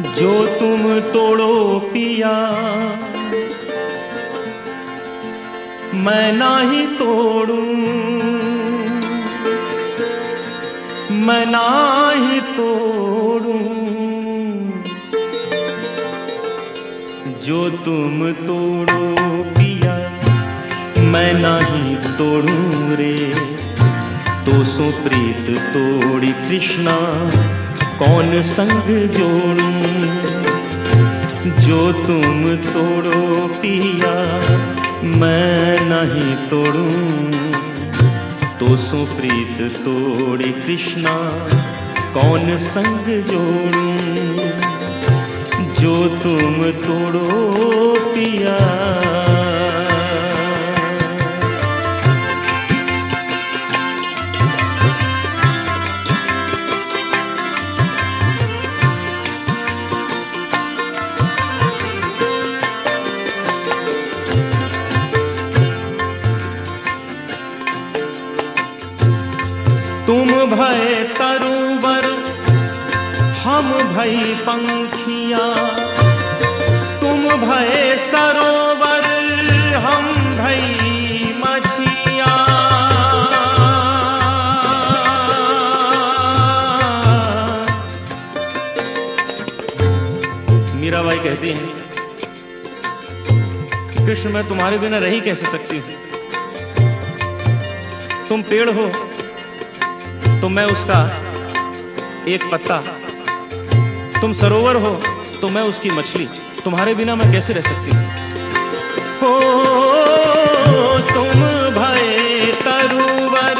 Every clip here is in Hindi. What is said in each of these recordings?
जो तुम तोड़ो पिया। मैं नाही तोड़ू। मैं नाही तोड़ू। जो तुम तोड़ो पिया, मैं नहीं तोड़ू रे। तो सो प्रीत तोड़ी कृष्णा। कौन संग जोड़ू? जो तुम तोड़ो पिया, मैं नहीं तोड़ू। तो सो प्रीत तोड़े कृष्णा, कौन संग जोड़ू? जो तुम तोड़ो पिया तुम भय तरुवर हम भई पंखिया। तुम भय सरोवर, हम भई मछिया। मीराबाई कहती हैं, कृष्ण, मैं तुम्हारे बिना रही कैसे सकती हूँ? तुम पेड़ हो तो मैं उसका एक पत्ता। तुम सरोवर हो तो मैं उसकी मछली। तुम्हारे बिना मैं कैसे रह सकती हूँ? तुम भय तरुवर,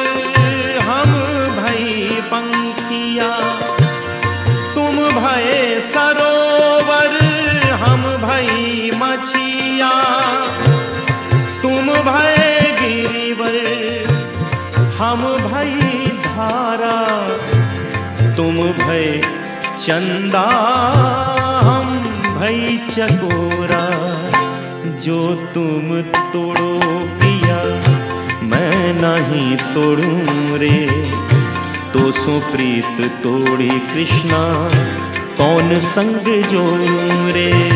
हम भई पंखिया। तुम भय सरोवर, हम भई मछिया। तुम भय गिरिवर, हम तुम भय चंदा, हम भई चकोरा। जो तुम तोड़ो पिया, मैं नहीं तोड़ू रे। तो सो प्रीत तोड़ी कृष्णा, कौन संग जोड़ू रे?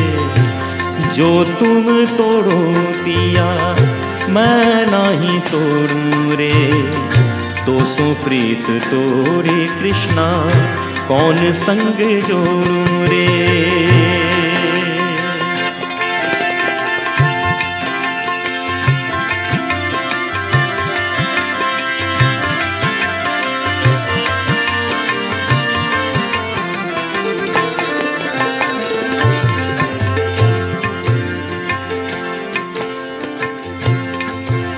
जो तुम तोड़ो पिया, मैं नहीं तोड़ू रे। तो सुप्रीत प्रीत तोड़े कृष्णा कौन संग जोड़ू रे?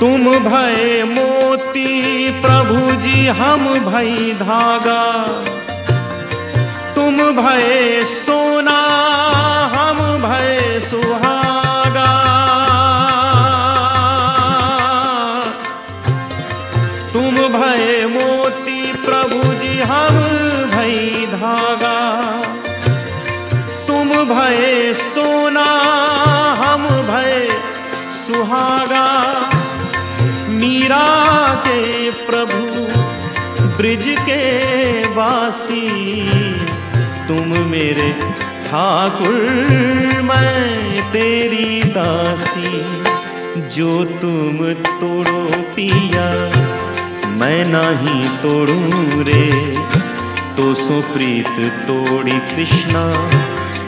तुम भय मोती प्रभु जी हम भई धागा। तुम भय सोना, हम भय सुहागा। तुम भय मोती प्रभु जी हम भई धागा। तुम भय सोना, हम भय सुहागा। मीरा के प्रभु, ब्रिज के वासी, तुम मेरे ठाकुर, मैं तेरी दासी, जो तुम तोड़ो पिया, मैं नहीं तोड़ू रे तो सो प्रीत तोड़ी कृष्णा,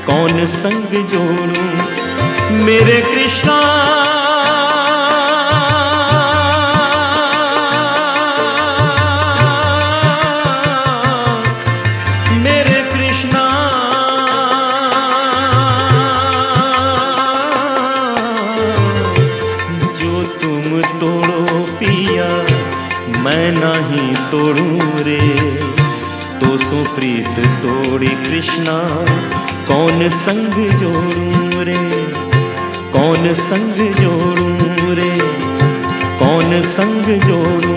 कौन संग जोड़ू? मेरे कृष्णा तोड़ो पिया, मैं नहीं तोड़ू रे। तो सुप्रीत तोड़ी कृष्णा, कौन संग जोड़ू रे? कौन संग जोड़ू रे? कौन संग जोड़ू